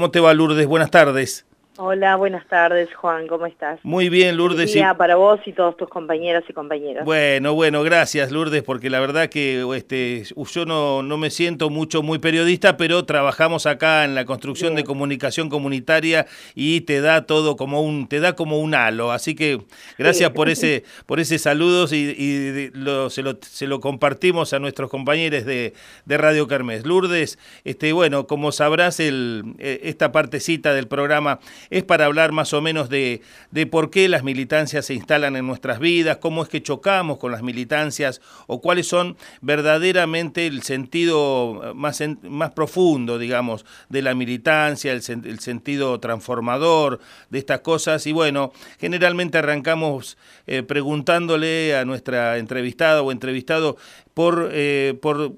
¿Cómo te va Lourdes? Buenas tardes. Hola, buenas tardes, Juan, ¿cómo estás? Muy bien, Lourdes. Día para vos y todos tus compañeras y compañeros. Bueno, bueno, gracias, Lourdes, porque la verdad que este, yo no, no me siento mucho muy periodista, pero trabajamos acá en la construcción de comunicación comunitaria y te da todo como un, te da como un halo. Así que gracias por ese, por ese saludos y, lo, se, lo, se, lo, compartimos a nuestros compañeros de, de Radio Carmes. Lourdes, este, bueno, como sabrás, el, eh, esta partecita del programa es para hablar más o menos de, de por qué las militancias se instalan en nuestras vidas, cómo es que chocamos con las militancias o cuáles son verdaderamente el sentido más, más profundo, digamos, de la militancia, el, sentido transformador de estas cosas. Y bueno, generalmente arrancamos eh, preguntándole a nuestra entrevistada o entrevistado por, eh, por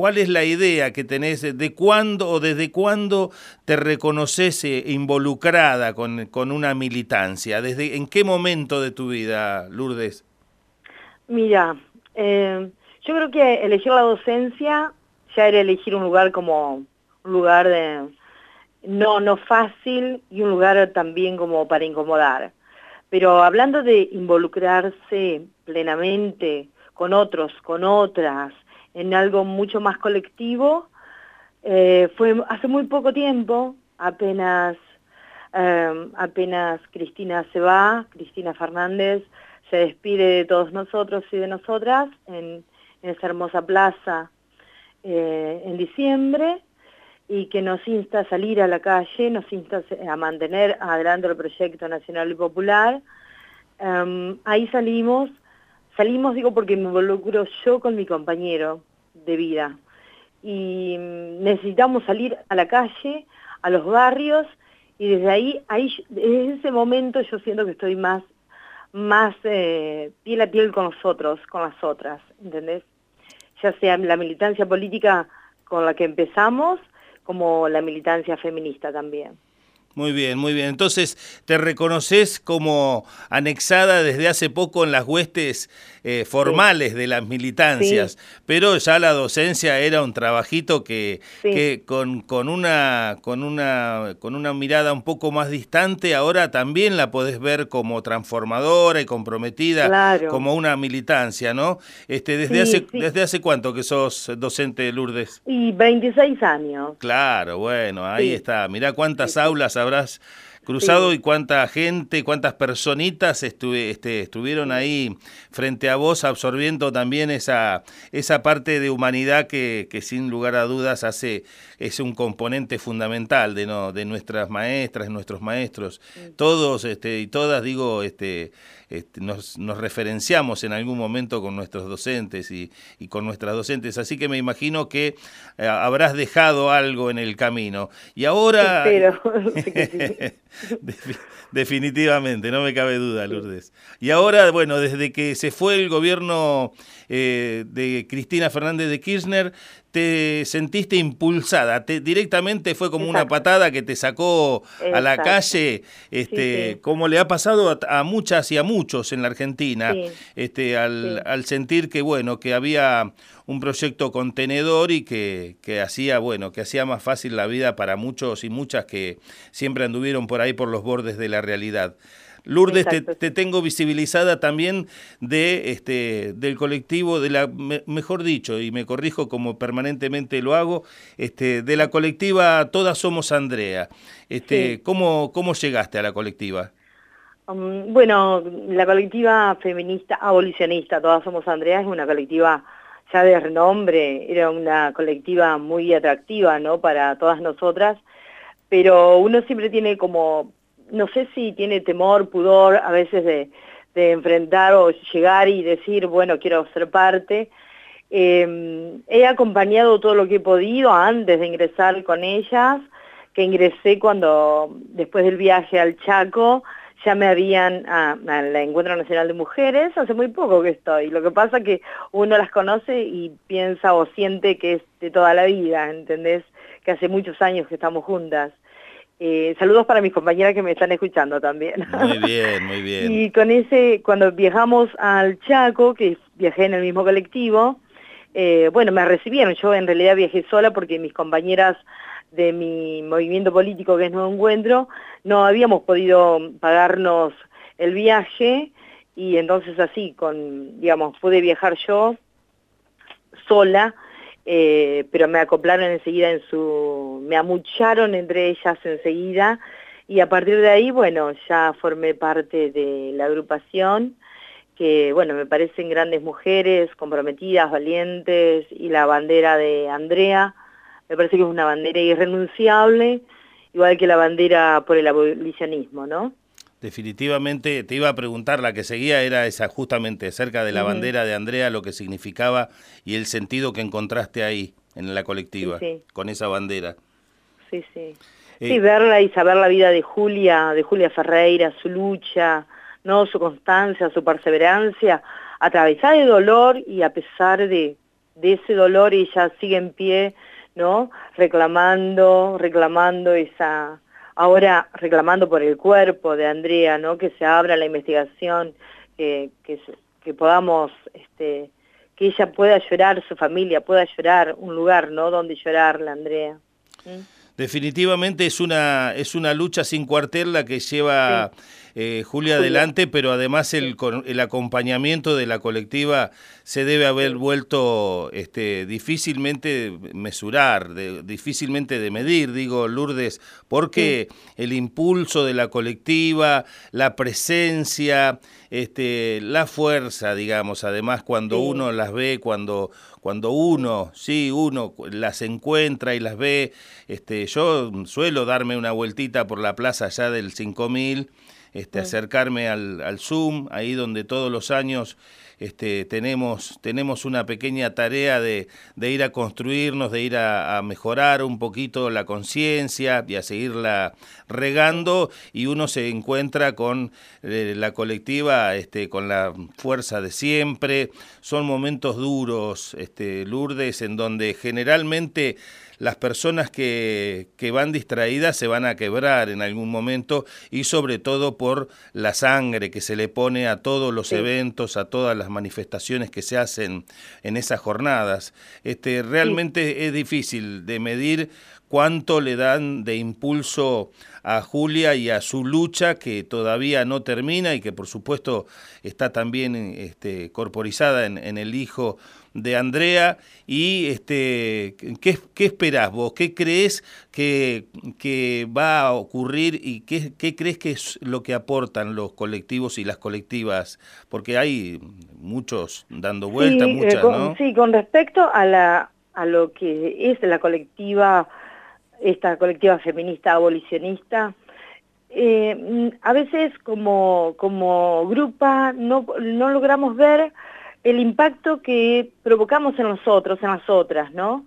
¿Cuál es la idea que tenés de cuándo o desde cuándo te reconoces eh, involucrada con, con, una militancia? ¿Desde en qué momento de tu vida, Lourdes? Mira, eh, yo creo que elegir la docencia ya era elegir un lugar como un lugar de no no fácil y un lugar también como para incomodar. Pero hablando de involucrarse plenamente con otros, con otras, en algo mucho más colectivo. Eh, fue hace muy poco tiempo, apenas, eh, apenas Cristina se va, Cristina Fernández se despide de todos nosotros y de nosotras en, esa hermosa plaza eh, en diciembre y que nos insta a salir a la calle, nos insta a mantener adelante el proyecto nacional y popular. ahí salimos Salimos, digo, porque me involucro yo con mi compañero de vida. Y mm, necesitamos salir a la calle, a los barrios, y desde ahí, ahí desde ese momento yo siento que estoy más, más eh, piel a piel con nosotros, con las otras, ¿entendés? Ya sea la militancia política con la que empezamos, como la militancia feminista también. Muy bien, muy bien. Entonces, ¿te reconoces como anexada desde hace poco en las huestes eh, formales de las militancias? Pero ya la docencia era un trabajito que, que con, con, una, con, una, con una mirada un poco más distante, ahora también la podés ver como transformadora y comprometida como una militancia, ¿no? Este, desde, hace, ¿Desde hace cuánto que sos docente, Lourdes? Y 26 años. Claro, bueno, ahí está. Mirá cuántas aulas habrás cruzado y cuánta gente, cuántas personitas este, estuvieron ahí frente a vos absorbiendo también esa, esa parte de humanidad que, que sin lugar a dudas hace, es un componente fundamental de, no, de nuestras maestras, nuestros maestros. Todos este, y todas, digo, este, este, nos, nos, referenciamos en algún momento con nuestros docentes y, y con nuestras docentes, así que me imagino que eh, habrás dejado algo en el camino. Y ahora... Definitivamente, no me cabe duda, Lourdes. Y ahora, bueno, desde que se fue el gobierno eh, de Cristina Fernández de Kirchner, te sentiste impulsada, te, directamente fue como una patada que te sacó a la calle, este, como le ha pasado a, muchas y a muchos en la Argentina, este, al, al, sentir que bueno, que había un proyecto contenedor y que, que hacía, bueno, que hacía más fácil la vida para muchos y muchas que siempre anduvieron por ahí por los bordes de la realidad. Lourdes, te, tengo visibilizada también de este del colectivo, de la mejor dicho, y me corrijo como permanentemente lo hago, este, de la colectiva Todas Somos Andrea. Este, ¿cómo, ¿Cómo llegaste a la colectiva? Um, bueno, la colectiva feminista abolicionista Todas Somos Andrea es una colectiva ya de renombre, era una colectiva muy atractiva ¿no? para todas nosotras, pero uno siempre tiene como no sé si tiene temor, pudor a veces de, enfrentar o llegar y decir, bueno, quiero ser parte. Em, he acompañado todo lo que he podido antes de ingresar con ellas, que ingresé cuando, después del viaje al Chaco, ya me habían al Encuentro Nacional de Mujeres, hace muy poco que estoy. Lo que pasa que uno las conoce y piensa o siente que es de toda la vida, ¿entendés? Que hace muchos años que estamos juntas. Eh, saludos para mis compañeras que me están escuchando también. Muy bien, muy bien. y con ese, cuando viajamos al Chaco, que viajé en el mismo colectivo, eh, bueno, me recibieron, yo en realidad viajé sola porque mis compañeras de mi movimiento político que es Nuevo Encuentro, no habíamos podido pagarnos el viaje y entonces así, con, digamos, pude viajar yo sola, eh, pero me acoplaron enseguida en su, me amucharon entre ellas enseguida y a partir de ahí, bueno, ya formé parte de la agrupación que, bueno, me parecen grandes mujeres, comprometidas, valientes y la bandera de Andrea, me parece que es una bandera irrenunciable, igual que la bandera por el abolicionismo, ¿no? Definitivamente, te iba a preguntar, la que seguía era esa justamente acerca de la bandera de Andrea, lo que significaba y el sentido que encontraste ahí, en la colectiva, con esa bandera. Sí, sí. Eh, sí, verla y saber la vida de Julia, de Julia Ferreira, su lucha, no su constancia, su perseverancia, atravesada de dolor y a pesar de, de ese dolor ella sigue en pie ¿no? Reclamando, reclamando esa, ahora reclamando por el cuerpo de Andrea, ¿no? Que se abra la investigación, que, que, podamos, este, que ella pueda llorar, su familia pueda llorar, un lugar, ¿no? Donde llorar la Andrea. ¿Mm? Definitivamente es una, es una lucha sin cuartel la que lleva eh, Julia, adelante, pero además el, el acompañamiento de la colectiva se debe haber vuelto este, difícilmente mesurar, de, difícilmente de medir, digo Lourdes, porque el impulso de la colectiva, la presencia, este, la fuerza, digamos, además cuando uno las ve, cuando, cuando uno, sí, uno las encuentra y las ve, este, yo suelo darme una vueltita por la plaza allá del 5000 este, acercarme al, al, Zoom, ahí donde todos los años este, tenemos, tenemos una pequeña tarea de, de ir a construirnos, de ir a, mejorar un poquito la conciencia y a seguirla regando y uno se encuentra con eh, la colectiva, este, con la fuerza de siempre. Son momentos duros, este, Lourdes, en donde generalmente las personas que, que van distraídas se van a quebrar en algún momento y sobre todo por la sangre que se le pone a todos los eventos, a todas las manifestaciones que se hacen en esas jornadas. Este, realmente es difícil de medir cuánto le dan de impulso a Julia y a su lucha que todavía no termina y que por supuesto está también este, corporizada en, en el hijo de Andrea y este, ¿qué, qué esperás vos? ¿Qué crees que, que va a ocurrir y qué, qué, crees que es lo que aportan los colectivos y las colectivas? Porque hay muchos dando vueltas, sí, muchas, eh, ¿no? Sí, con respecto a, la, a lo que es la colectiva, esta colectiva feminista abolicionista, eh, a veces como, como grupa no, no logramos ver el impacto que provocamos en nosotros, en las otras, ¿no?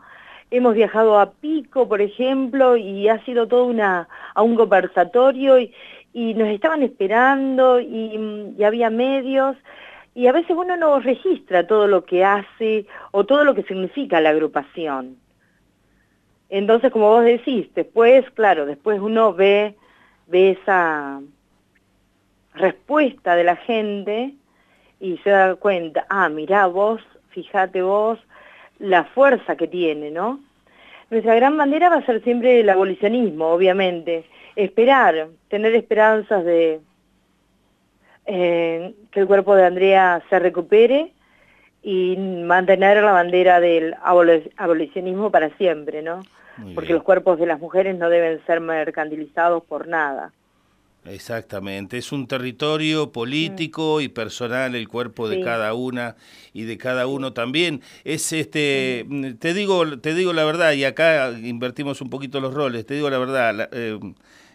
Hemos viajado a Pico, por ejemplo, y ha sido todo una, a un conversatorio y, nos estaban esperando y, y, había medios y a veces uno no registra todo lo que hace o todo lo que significa la agrupación. Entonces, como vos decís, después, claro, después uno ve, ve esa respuesta de la gente y se da cuenta, ah, mirá vos, fíjate vos, la fuerza que tiene, ¿no? Nuestra gran bandera va a ser siempre el abolicionismo, obviamente. Esperar, tener esperanzas de eh, que el cuerpo de Andrea se recupere y mantener la bandera del abolicionismo para siempre, ¿no? Porque los cuerpos de las mujeres no deben ser mercantilizados por nada. Exactamente, es un territorio político y personal el cuerpo de cada una y de cada uno también. Es este, te digo, te digo la verdad y acá invertimos un poquito los roles. Te digo la verdad, eh,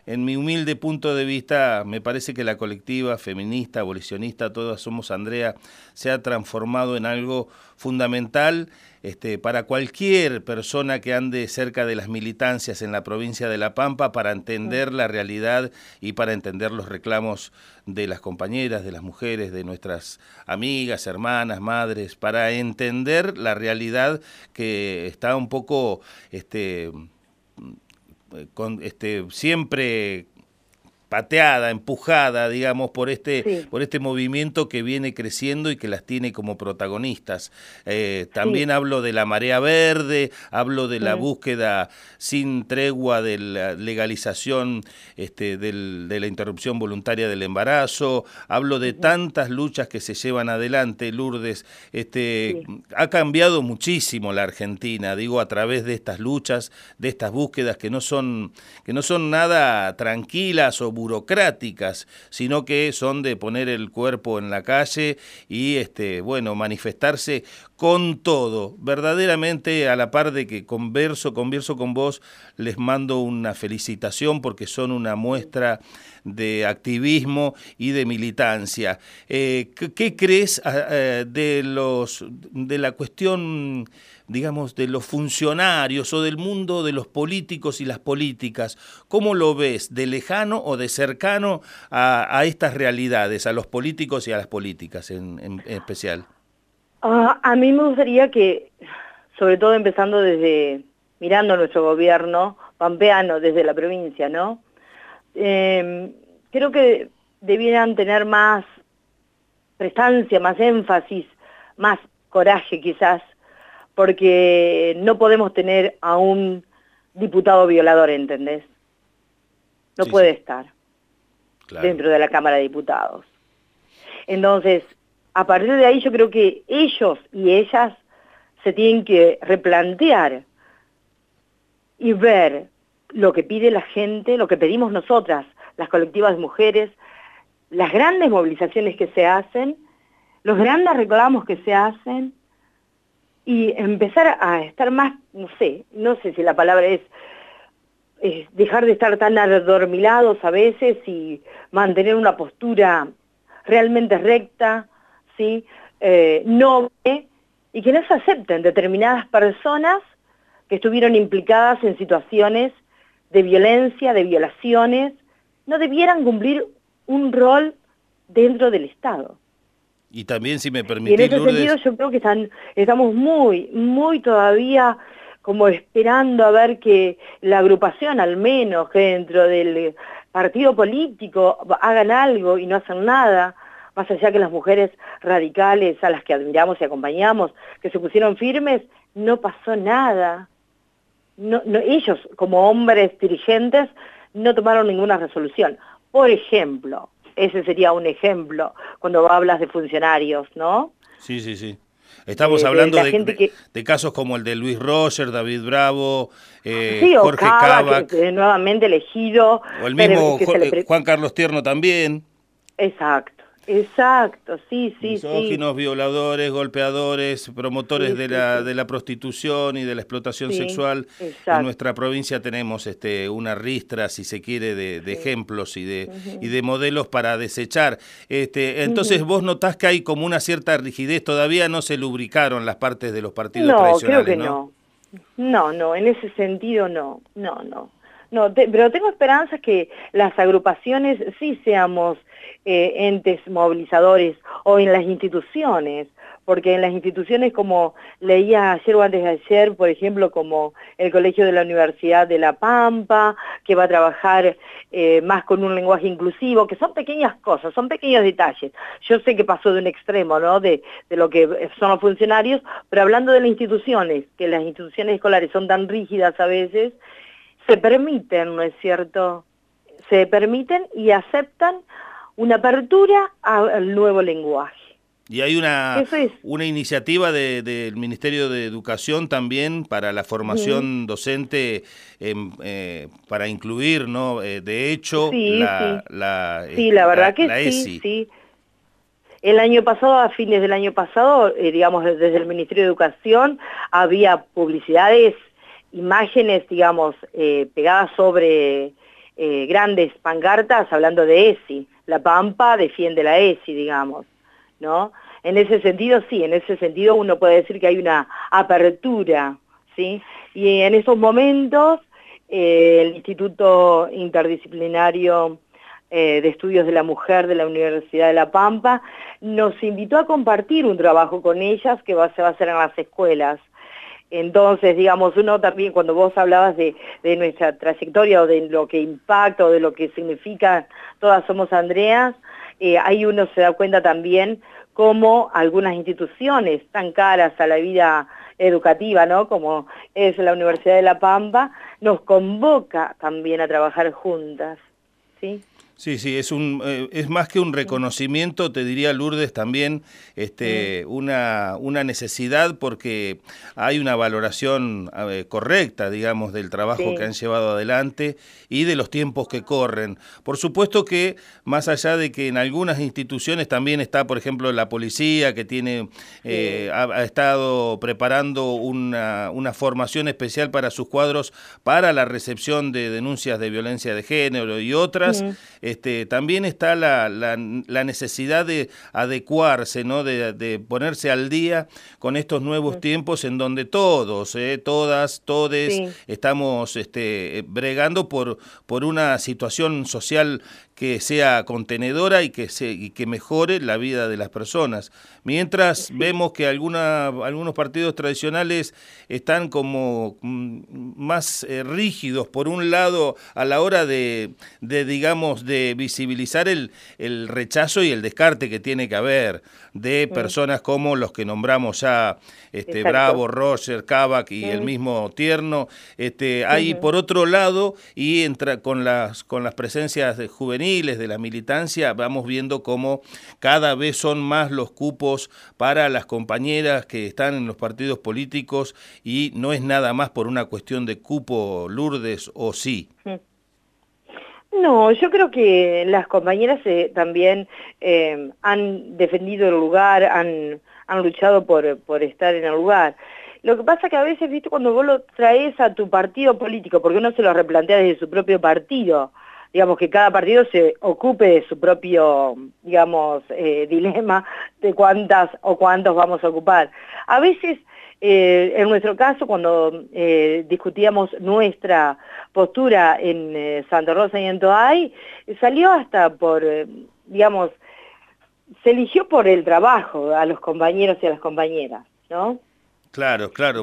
en mi humilde punto de vista, me parece que la colectiva feminista, abolicionista, todas somos Andrea, se ha transformado en algo fundamental este, para cualquier persona que ande cerca de las militancias en la provincia de La Pampa para entender la realidad y para entender los reclamos de las compañeras, de las mujeres, de nuestras amigas, hermanas, madres, para entender la realidad que está un poco este, con, este, siempre pateada, empujada, digamos, por este, por este movimiento que viene creciendo y que las tiene como protagonistas. Eh, también hablo de la marea verde, hablo de la búsqueda sin tregua de la legalización este, de la interrupción voluntaria del embarazo, hablo de tantas luchas que se llevan adelante, Lourdes. Este, Ha cambiado muchísimo la Argentina, digo, a través de estas luchas, de estas búsquedas que no son, que no son nada tranquilas o burocráticas, sino que son de poner el cuerpo en la calle y este, bueno, manifestarse con todo. Verdaderamente, a la par de que converso, converso con vos, les mando una felicitación porque son una muestra de activismo y de militancia. Eh, ¿Qué crees ah, eh, de, los, de la cuestión digamos, de los funcionarios o del mundo de los políticos y las políticas. ¿Cómo lo ves, de lejano o de cercano a, estas realidades, a los políticos y a las políticas en, especial? Ah, a mí me gustaría que, sobre todo empezando desde, mirando nuestro gobierno pampeano, desde la provincia, ¿no? Em, creo que debieran tener más prestancia, más énfasis, más coraje quizás porque no podemos tener a un diputado violador, ¿entendés? No puede estar dentro de la Cámara de Diputados. Entonces, a partir de ahí yo creo que ellos y ellas se tienen que replantear y ver lo que pide la gente, lo que pedimos nosotras, las colectivas de mujeres, las grandes movilizaciones que se hacen, los grandes reclamos que se hacen, y empezar a estar más, no sé, no sé si la palabra es, dejar de estar tan adormilados a veces y mantener una postura realmente recta, ¿sí? Eh, noble, y que no se acepten determinadas personas que estuvieron implicadas en situaciones de violencia, de violaciones, no debieran cumplir un rol dentro del Estado. Y también, si me permitís, y en ese sentido yo creo que están, estamos muy, muy todavía como esperando a ver que la agrupación, al menos que dentro del partido político, hagan algo y no hacen nada, más allá que las mujeres radicales a las que admiramos y acompañamos, que se pusieron firmes, no pasó nada. No, no, ellos, como hombres dirigentes, no tomaron ninguna resolución. Por ejemplo, ese sería un ejemplo cuando hablas de funcionarios, ¿no? Sí, sí, sí. Estamos hablando de, de, casos como el de Luis Roger, David Bravo, eh, Jorge Cava, nuevamente elegido. O el mismo Juan Carlos Tierno también. Exacto. Exacto, sí, sí, Misóginos, violadores, golpeadores, promotores de, la, de la prostitución y de la explotación sexual. En nuestra provincia tenemos este, una ristra, si se quiere, de, ejemplos y de, y de modelos para desechar. Este, entonces, ¿vos notás que hay como una cierta rigidez? Todavía no se lubricaron las partes de los partidos no, tradicionales, creo que ¿no? No, no, en ese sentido no, no, no. No, pero tengo esperanzas que las agrupaciones sí seamos eh, entes movilizadores o en las instituciones, porque en las instituciones como leía ayer o antes de ayer, por ejemplo, como el Colegio de la Universidad de La Pampa, que va a trabajar eh, más con un lenguaje inclusivo, que son pequeñas cosas, son pequeños detalles. Yo sé que pasó de un extremo, ¿no?, de, de lo que son los funcionarios, pero hablando de las instituciones, que las instituciones escolares son tan rígidas a veces, se permiten, ¿no es cierto?, se permiten y aceptan una apertura al nuevo lenguaje. Y hay una, una iniciativa del Ministerio de Educación también para la formación docente eh, para incluir, ¿no? Eh, de hecho, la, sí. La, sí, la verdad que sí, sí. El año pasado, a fines del año pasado, eh, digamos, desde el Ministerio de Educación, había publicidades, imágenes, digamos, pegadas sobre grandes pancartas hablando de ESI la Pampa defiende la ESI, digamos, ¿no? En ese sentido, sí, en ese sentido uno puede decir que hay una apertura, ¿sí? Y en esos momentos eh, el Instituto Interdisciplinario eh, de Estudios de la Mujer de la Universidad de La Pampa nos invitó a compartir un trabajo con ellas que se va a hacer en las escuelas. Entonces, digamos, uno también, cuando vos hablabas de, nuestra trayectoria o de lo que impacta o de lo que significa Todas Somos Andreas, eh, ahí uno se da cuenta también cómo algunas instituciones tan caras a la vida educativa, ¿no? como es la Universidad de La Pampa, nos convoca también a trabajar juntas. ¿sí? Sí, sí, es un eh, es más que un reconocimiento, te diría Lourdes también este una una necesidad porque hay una valoración correcta, digamos, del trabajo que han llevado adelante y de los tiempos que corren. Por supuesto que más allá de que en algunas instituciones también está, por ejemplo, la policía que tiene eh, ha, estado preparando una, una formación especial para sus cuadros para la recepción de denuncias de violencia de género y otras. Este, también está la, la, necesidad de adecuarse, ¿no? De, ponerse al día con estos nuevos tiempos en donde todos, ¿eh? todas, todes, estamos este, bregando por, por una situación social que sea contenedora y que, se, y que mejore la vida de las personas. Mientras vemos que alguna, algunos partidos tradicionales están como mm, más eh, rígidos, por un lado, a la hora de, de digamos, de visibilizar el, el, rechazo y el descarte que tiene que haber de personas como los que nombramos ya, este, Bravo, Roger, Kavak y el mismo Tierno. Este, hay por otro lado, y entra con las, con las presencias de de la militancia, vamos viendo cómo cada vez son más los cupos para las compañeras que están en los partidos políticos y no es nada más por una cuestión de cupo, Lourdes, o sí. No, yo creo que las compañeras eh, también eh, han defendido el lugar, han, han luchado por, por estar en el lugar. Lo que pasa que a veces, viste, cuando vos lo traes a tu partido político, porque uno se lo replantea desde su propio partido, digamos, que cada partido se ocupe de su propio, digamos, eh, dilema de cuántas o cuántos vamos a ocupar. A veces, eh, en nuestro caso, cuando eh, discutíamos nuestra postura en Santa Rosa y en Toay, salió hasta por, digamos, se eligió por el trabajo a los compañeros y a las compañeras, ¿no? Claro, claro.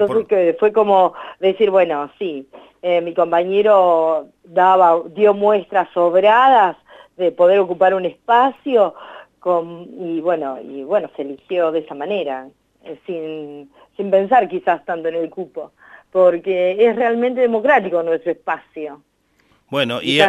fue como decir, bueno, sí, eh, mi compañero daba, dio muestras sobradas de poder ocupar un espacio con, y bueno, y bueno, se eligió de esa manera, eh, sin, sin pensar quizás tanto en el cupo, porque es realmente democrático nuestro espacio. Bueno, y,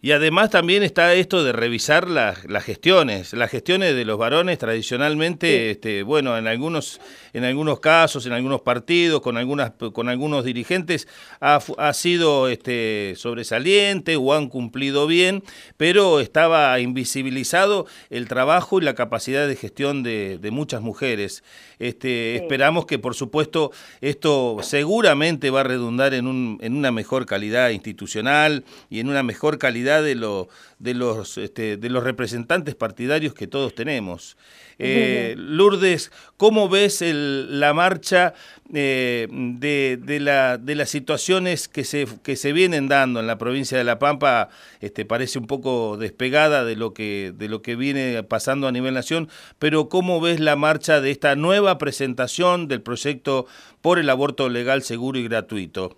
y, además también está esto de revisar las, las gestiones, las gestiones de los varones tradicionalmente, este, bueno, en algunos, en algunos casos, en algunos partidos, con algunas, con algunos dirigentes, ha, ha sido este, sobresaliente o han cumplido bien, pero estaba invisibilizado el trabajo y la capacidad de gestión de, de muchas mujeres. Este, Esperamos que, por supuesto, esto seguramente va a redundar en, un, en una mejor calidad institucional y en una mejor calidad de, lo, de, los, este, de los representantes partidarios que todos tenemos. Eh, Lourdes, ¿cómo ves el, la marcha eh, de, de, la, de, las situaciones que se, que se vienen dando en la provincia de La Pampa? Este, parece un poco despegada de lo, que, de lo que viene pasando a nivel nación, pero ¿cómo ves la marcha de esta nueva presentación del proyecto por el aborto legal, seguro y gratuito?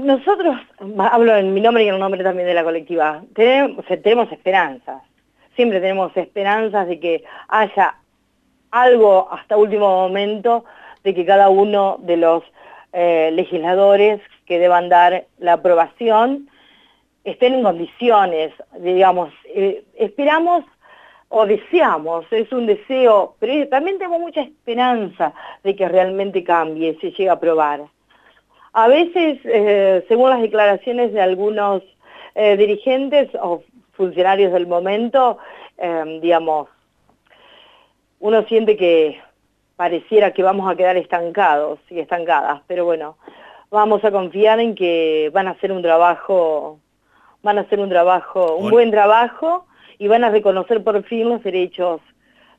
Nosotros, hablo en mi nombre y en el nombre también de la colectiva, tenemos, esperanzas siempre tenemos esperanzas de que haya algo hasta último momento de que cada uno de los eh, legisladores que deban dar la aprobación estén en condiciones, digamos, eh, esperamos o deseamos, es un deseo, pero también tenemos mucha esperanza de que realmente cambie, se llegue a aprobar. A veces, eh, según las declaraciones de algunos dirigentes o funcionarios del momento, em, digamos, uno siente que pareciera que vamos a quedar estancados y estancadas, pero bueno, vamos a confiar en que van a hacer un trabajo, van a hacer un trabajo, un buen trabajo y van a reconocer por fin los derechos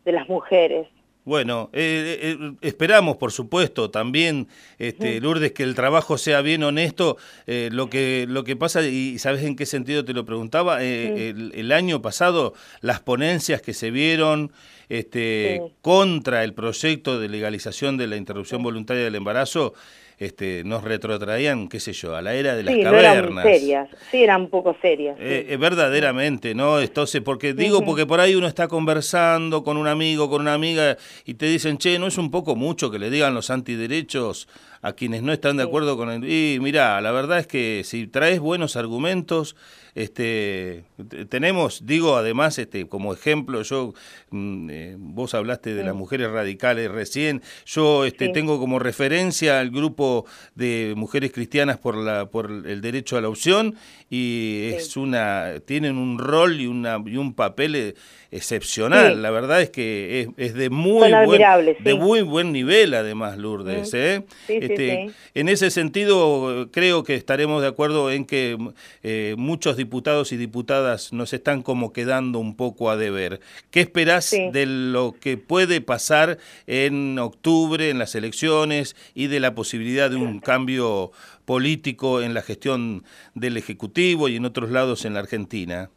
de las mujeres. Bueno, eh, eh, eh, esperamos, por supuesto, también, este, Lourdes, que el trabajo sea bien honesto. lo, que, lo que pasa, y sabes en qué sentido te lo preguntaba, el, año pasado las ponencias que se vieron este, contra el proyecto de legalización de la interrupción voluntaria del embarazo, este, nos retrotraían, qué sé yo, a la era de las sí, cavernas. No eran serias, sí eran un poco serias. Eh, eh, verdaderamente, ¿no? Entonces, porque digo, porque por ahí uno está conversando con un amigo, con una amiga, y te dicen, che, ¿no es un poco mucho que le digan los antiderechos a quienes no están de acuerdo con el... Y mira, la verdad es que si traes buenos argumentos, este, tenemos, digo además, este, como ejemplo, yo, mm, eh, vos hablaste de las mujeres radicales recién, yo este, tengo como referencia al grupo de mujeres cristianas por, la, por el derecho a la opción y es una, tienen un rol y, una, y un papel eh, excepcional, la verdad es que es, de, muy buen, de muy buen nivel además, Lourdes. ¿eh? Este, en ese sentido, creo que estaremos de acuerdo en que eh, muchos diputados y diputadas nos están como quedando un poco a deber. ¿Qué esperás de lo que puede pasar en octubre, en las elecciones, y de la posibilidad de un cambio político en la gestión del Ejecutivo y en otros lados en la Argentina?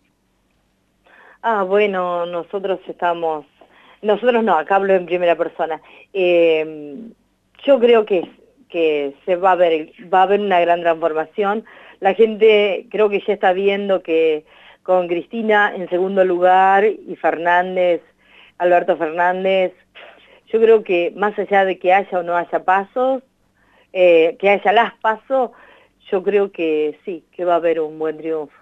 Ah, bueno, nosotros estamos, nosotros no, acá hablo en primera persona. Eh, yo creo que, que se va a ver, va a haber una gran transformación. La gente creo que ya está viendo que con Cristina en segundo lugar y Fernández, Alberto Fernández, yo creo que más allá de que haya o no haya pasos, eh, que haya las pasos, yo creo que sí, que va a haber un buen triunfo.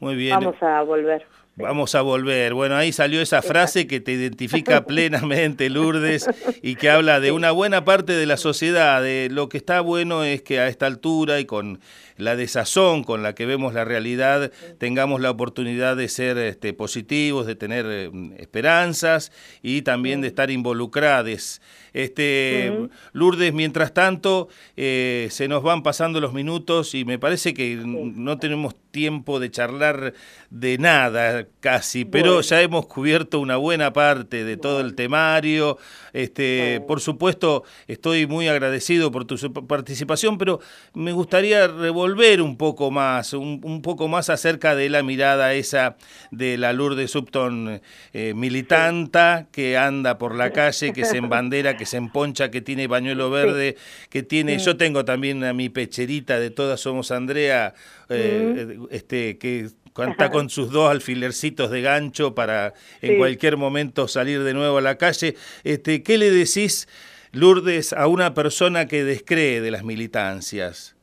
Muy bien. Vamos a volver. Vamos a volver. Bueno, ahí salió esa frase que te identifica plenamente, Lourdes, y que habla de una buena parte de la sociedad. De lo que está bueno es que a esta altura y con la desazón con la que vemos la realidad, tengamos la oportunidad de ser este, positivos, de tener eh, esperanzas y también de estar involucrados. Este, Lourdes, mientras tanto, eh, se nos van pasando los minutos y me parece que no tenemos tiempo de charlar de nada casi, pero ya hemos cubierto una buena parte de todo el temario. Este, Por supuesto, estoy muy agradecido por tu participación, pero me gustaría revolver un poco más, un, poco más acerca de la mirada esa de la Lourdes Subton eh, militanta que anda por la calle, que se embandera, que se emponcha, que tiene pañuelo verde, que tiene, yo tengo también a mi pecherita de todas somos Andrea, eh, este, que cuenta con sus dos alfilercitos de gancho para en cualquier momento salir de nuevo a la calle. Este, ¿Qué le decís, Lourdes, a una persona que descree de las militancias?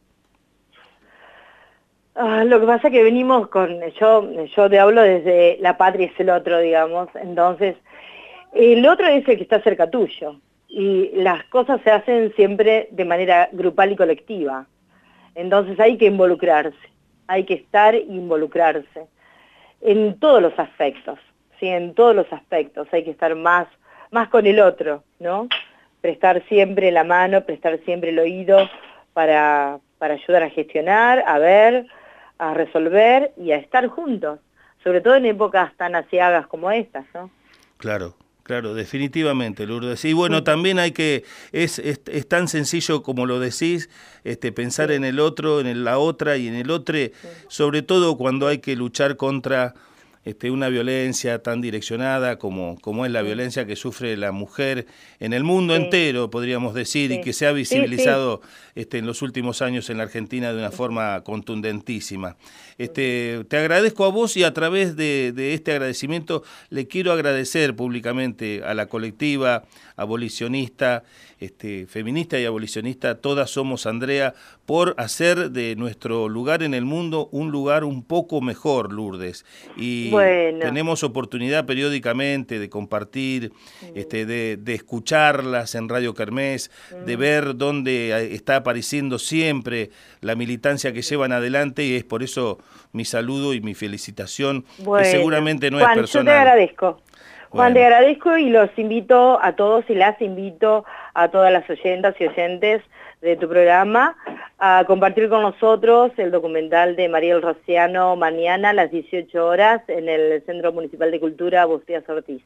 Ah, lo que pasa es que venimos con, yo, yo te hablo desde la patria es el otro, digamos, entonces, el otro es el que está cerca tuyo y las cosas se hacen siempre de manera grupal y colectiva. Entonces hay que involucrarse, hay que estar e involucrarse en todos los aspectos, ¿sí? en todos los aspectos hay que estar más, más con el otro, ¿no? Prestar siempre la mano, prestar siempre el oído para, para ayudar a gestionar, a ver, a resolver y a estar juntos, sobre todo en épocas tan asiagas como estas, ¿no? Claro, Claro, definitivamente, Lourdes. Y bueno, también hay que, es, es, tan sencillo como lo decís, este, pensar en el otro, en la otra y en el otro, sobre todo cuando hay que luchar contra este, una violencia tan direccionada como, como es la violencia que sufre la mujer en el mundo entero, podríamos decir, y que se ha visibilizado este, en los últimos años en la Argentina de una forma contundentísima. Este, te agradezco a vos y a través de, de este agradecimiento le quiero agradecer públicamente a la colectiva abolicionista, este, feminista y abolicionista, todas somos Andrea, por hacer de nuestro lugar en el mundo un lugar un poco mejor, Lourdes. Y tenemos oportunidad periódicamente de compartir, este, de, escucharlas en Radio Kermés, de ver dónde está apareciendo siempre la militancia que llevan adelante y es por eso mi saludo y mi felicitación, que seguramente no es personal. Yo te agradezco. Juan, te agradezco y los invito a todos y las invito a todas las oyentas y oyentes de tu programa a compartir con nosotros el documental de Mariel Rociano mañana a las 18 horas en el Centro Municipal de Cultura Bustías Ortiz.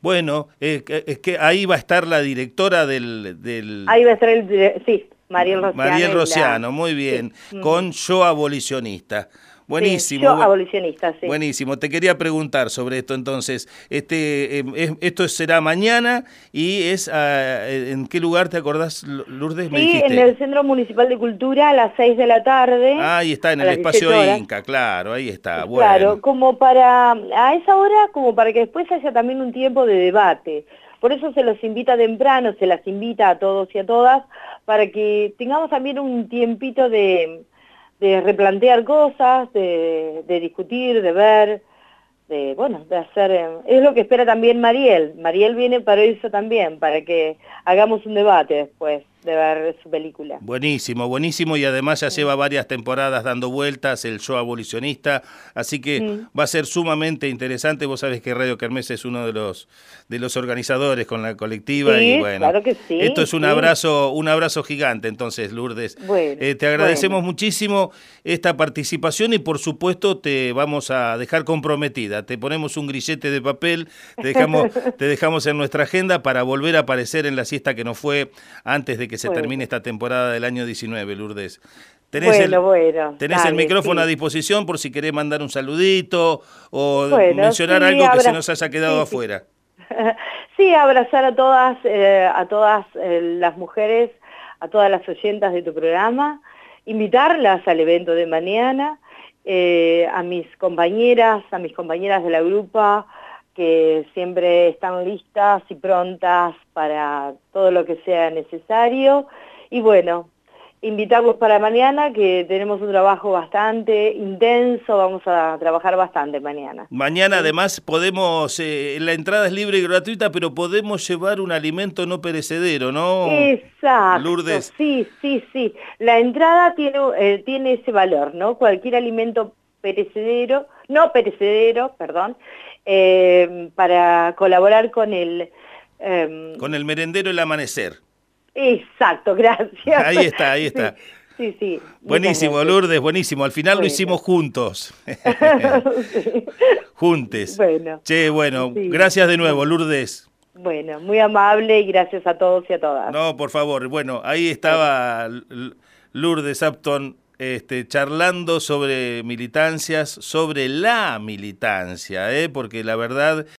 Bueno, es que ahí va a estar la directora del... del... Ahí va a estar el... Sí, Mariel Rociano. Mariel Rociano, muy bien, con Yo Abolicionista. Buenísimo. yo abolicionista, sí. Buenísimo. Te quería preguntar sobre esto entonces. Este, em, esto será mañana y es ah, en qué lugar te acordás, Lourdes? sí, en el Centro Municipal de Cultura a las 6 de la tarde. Ah, ahí está, en el espacio Inca, claro, ahí está. Bueno. Claro, como para, a esa hora, como para que después haya también un tiempo de debate. Por eso se los invita temprano, se las invita a todos y a todas, para que tengamos también un tiempito de de replantear cosas, de, de, discutir, de ver, de, bueno, de hacer... Eh, es lo que espera también Mariel. Mariel viene para eso también, para que hagamos un debate después de ver su película. Buenísimo, buenísimo y además ya lleva varias temporadas dando vueltas el show abolicionista, así que va a ser sumamente interesante. Vos sabés que Radio Kermés es uno de los de los organizadores con la colectiva y bueno, claro que sí, esto es un abrazo un abrazo gigante. Entonces, Lourdes, eh, te agradecemos muchísimo esta participación y por supuesto te vamos a dejar comprometida. Te ponemos un grillete de papel, te dejamos te dejamos en nuestra agenda para volver a aparecer en la siesta que nos fue antes de que se termine esta temporada del año 19, Lourdes. Tenés el, tenés el micrófono a disposición por si querés mandar un saludito o mencionar algo que se nos haya quedado afuera. Sí, abrazar a todas, eh, a todas eh, las mujeres, a todas las oyentas de tu programa, invitarlas al evento de mañana, eh, a mis compañeras, a mis compañeras de la grupa, que siempre están listas y prontas para todo lo que sea necesario. Y bueno, invitarlos para mañana, que tenemos un trabajo bastante intenso, vamos a trabajar bastante mañana. Mañana además podemos, eh, la entrada es libre y gratuita, pero podemos llevar un alimento no perecedero, ¿no? Exacto, Lourdes. sí, sí, sí. La entrada tiene, eh, tiene ese valor, ¿no? Cualquier alimento perecedero, no perecedero, perdón, eh, para colaborar con el... Em, con el merendero El Amanecer. Exacto, gracias. Ahí está, ahí está. Sí, sí. Buenísimo, Lourdes, buenísimo. Al final lo hicimos juntos. Juntes. Bueno. Che, bueno, gracias de nuevo, Lourdes. Bueno, muy amable y gracias a todos y a todas. No, por favor. Bueno, ahí estaba Lourdes Apton este, charlando sobre militancias, sobre la militancia, ¿eh? porque la verdad